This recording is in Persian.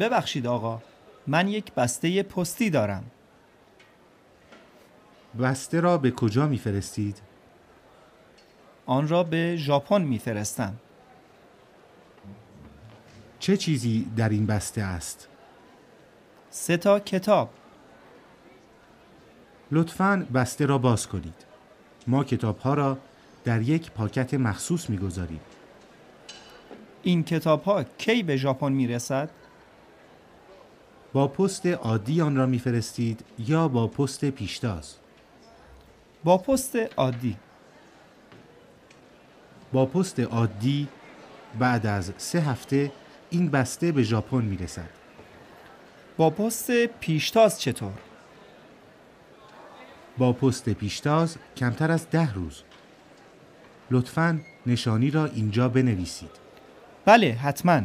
ببخشید آقا من یک بسته پستی دارم بسته را به کجا میفرستید؟ آن را به ژاپن میفرستم چه چیزی در این بسته است؟ سه تا کتاب لطفاً بسته را باز کنید. ما کتاب ها را در یک پاکت مخصوص می‌گذاریم. این کتاب ها کی به ژاپن می‌رسد؟ با پست عادی آن را میفرستید یا با پست پیشتاز؟ با پست عادی با پست عادی بعد از سه هفته این بسته به ژاپن می‌رسد. با پست پیشتاز چطور؟ با پست پیشتاز کمتر از ده روز. لطفاً نشانی را اینجا بنویسید. بله حتما